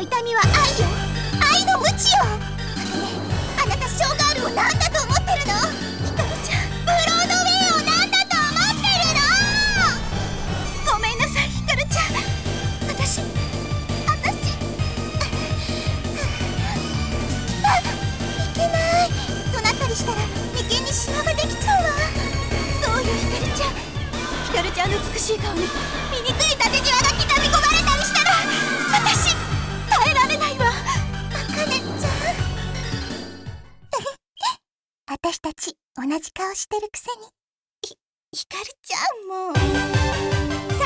痛みは愛よ。愛の無知よ。あなたショーガールを何だと思ってるの？ひかるちゃんブロードウェイを何だと思ってるの？ごめんなさいひかるちゃん。私私いけないとなったりしたら眉間にシワができちゃうわそうよひかるちゃんひかるちゃんの美しい顔に醜い縦じわが刻み私たち同じ顔してるくせに。ひかるちゃんも。さ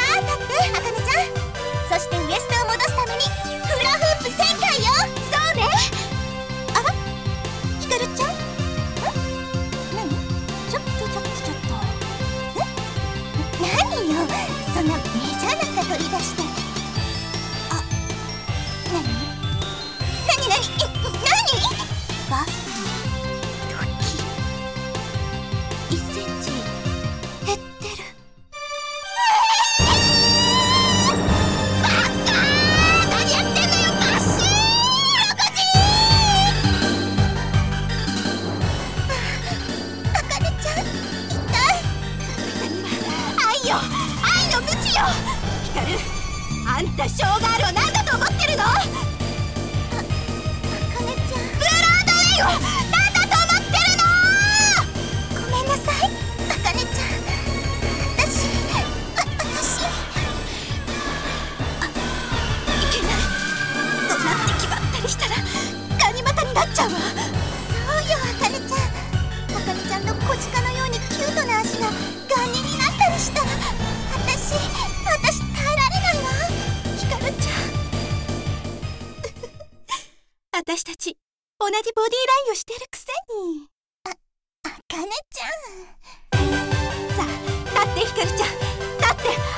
あ立ってあかねちゃん。そしてウエストを戻すためにフラフープ1000回よ。そうね。あひかるちゃん？ん何？ちょっとちょっとちょっと。ん何よ？そんなメジャーなんか取り出して。あ何？何？何？え何？バ愛よ。愛の無知よ。ヒカルあんたショーガールを何だと思ってるの？あかねちゃん。ブラードウェイを何だと思ってるの？ごめんなさい。あかねちゃん。私あ私いけない。怒鳴って決まったりしたらガニ股になっちゃうわ私たち同じボディーラインをしてるくせに。あかねちゃん。さあ立ってひかるちゃん。立って。